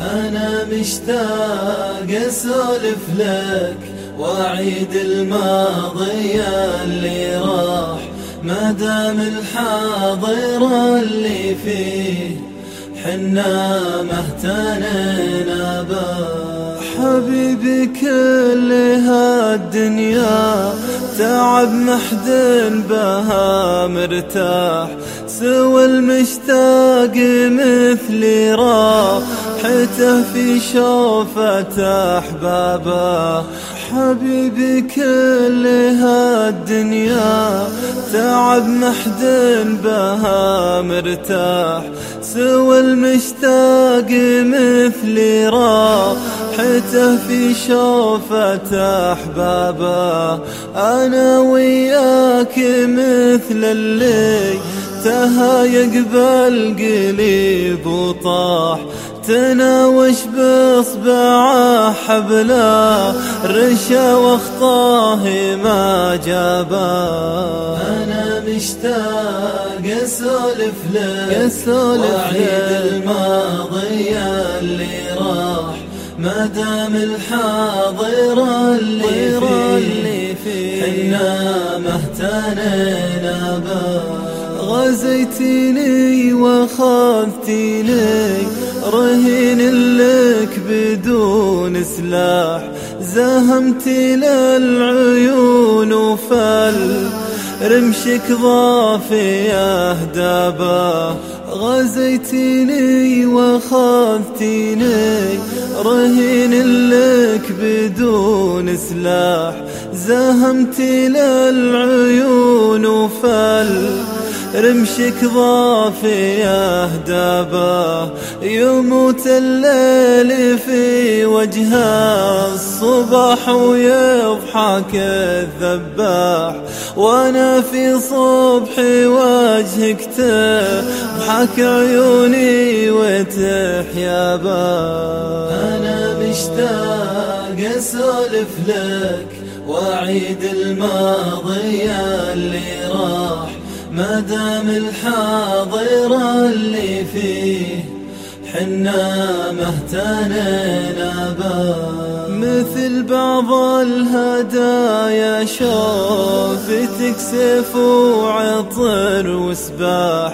أنا مشتاق أسولف لك وأعيد الماضي اللي راح ما دام الحاضر اللي فيه حنا مهتنينا به. حبيبي كل هالدنيا تعب محدن بها مرتاح. سوى المشتاق مثلي راح فرحته في شوفة أحبابه حبيبي كل هالدنيا تعب محدن بها مرتاح. سوى المشتاق مثلي راحته في شوفة أحبابه أنا وياك مثل اللي تهايق بالقليب وطاح. تناوش بصبع حبلا رشا واخطاه ما جابا. أنا مشتاق اسولف لك اسولف الماضي اللي راح. ما دام الحاضر اللي, اللي فيه. حنا ما به. غزيتني وخافتني رهين لك بدون سلاح. زهمت للعيون وفل رمشك ضافي أهدابه. غزيتني وخافتني رهين لك بدون سلاح. زهمت للعيون وفل رمشك ضافي أهدابه يموت الليل في وجه الصبح ويضحك الذباح وأنا في صبحي وجهك تضحك عيوني وتحيا با أنا مشتاق اسولف لك واعيد الماضي اللي راح. ما دام الحاضر اللي فيه حنا ما اهتنينا به مثل بعض الهدايا شوفتك سيف وعطر وسباح.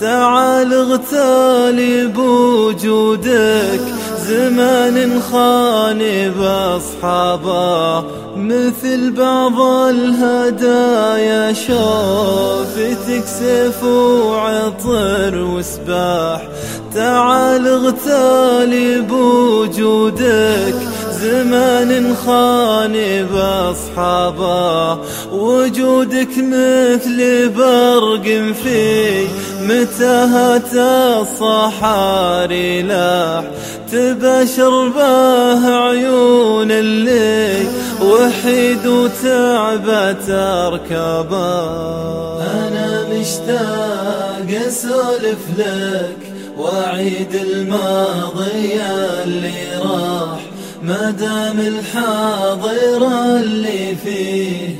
تعال اغتالي بوجودك زمان خالب أصحابه مثل بعض الهدايا شوفتك سيف وعطر وسباح. تعال اغتالي بوجودك زمان خاني باصحابه وجودك مثل برق في متاهات الصحاري لاح تبشر به عيون اللي وحيد وتعب اركبه أنا مشتاق اسولف لك واعيد الماضي اللي راح. ما دام الحاضر اللي فيه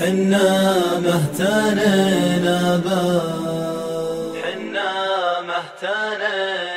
حنا ما اهتنينا به. حنا مهتانين